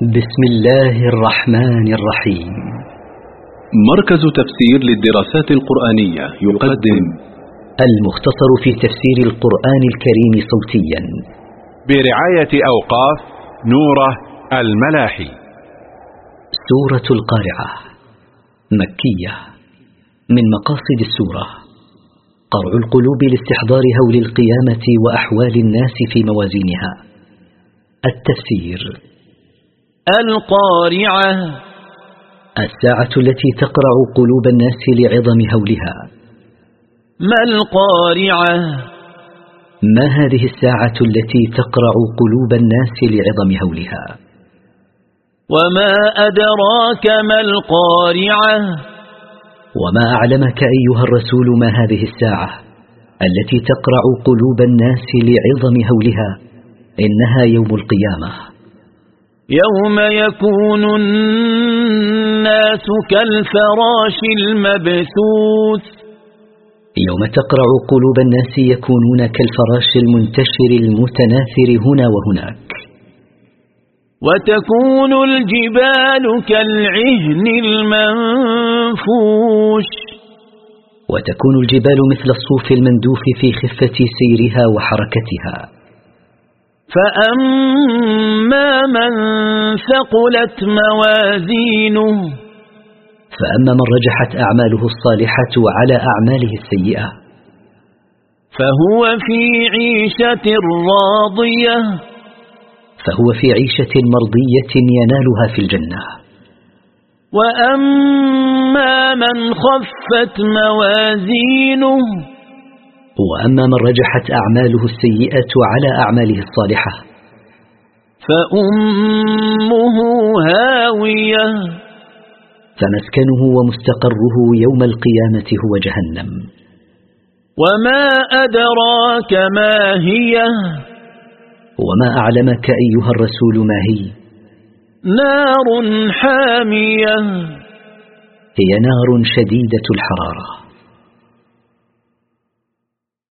بسم الله الرحمن الرحيم. مركز تفسير للدراسات القرآنية يقدم المختصر في تفسير القرآن الكريم صوتيا. برعاية أوقاف نورة الملاحي. سورة القارعة مكية من مقاصد السورة. قرع القلوب لاستحضار هول القيامة وأحوال الناس في موازينها. التفسير القارعة. الساعة التي تقرع قلوب الناس لعظم هولها. ما القارعة؟ ما هذه الساعة التي تقرع قلوب الناس لعظم هولها؟ وما أدراك ما القارعة؟ وما أعلمك أيها الرسول ما هذه الساعة التي تقرع قلوب الناس لعظم هولها؟ إنها يوم القيامة. يوم يكون الناس كالفراش المبثوث. يوم تقرع قلوب الناس يكونون كالفراش المنتشر المتناثر هنا وهناك. وتكون الجبال كالعهن المنفوش. وتكون الجبال مثل الصوف المندوف في خفة سيرها وحركتها. فأما من ثقلت موازينه فأما من رجحت أعماله الصالحة على أعماله السيئة فهو في عيشة راضية فهو في عيشة مرضية ينالها في الجنة وأما من خفت موازينه وأما من رجحت أعماله السيئة على أعماله الصالحة فأمه هاوية. فمسكنه ومستقره يوم القيامة هو جهنم. وما أدراك ما هي. وما أعلمك أيها الرسول ما هي. نار حامية. هي نار شديدة الحرارة.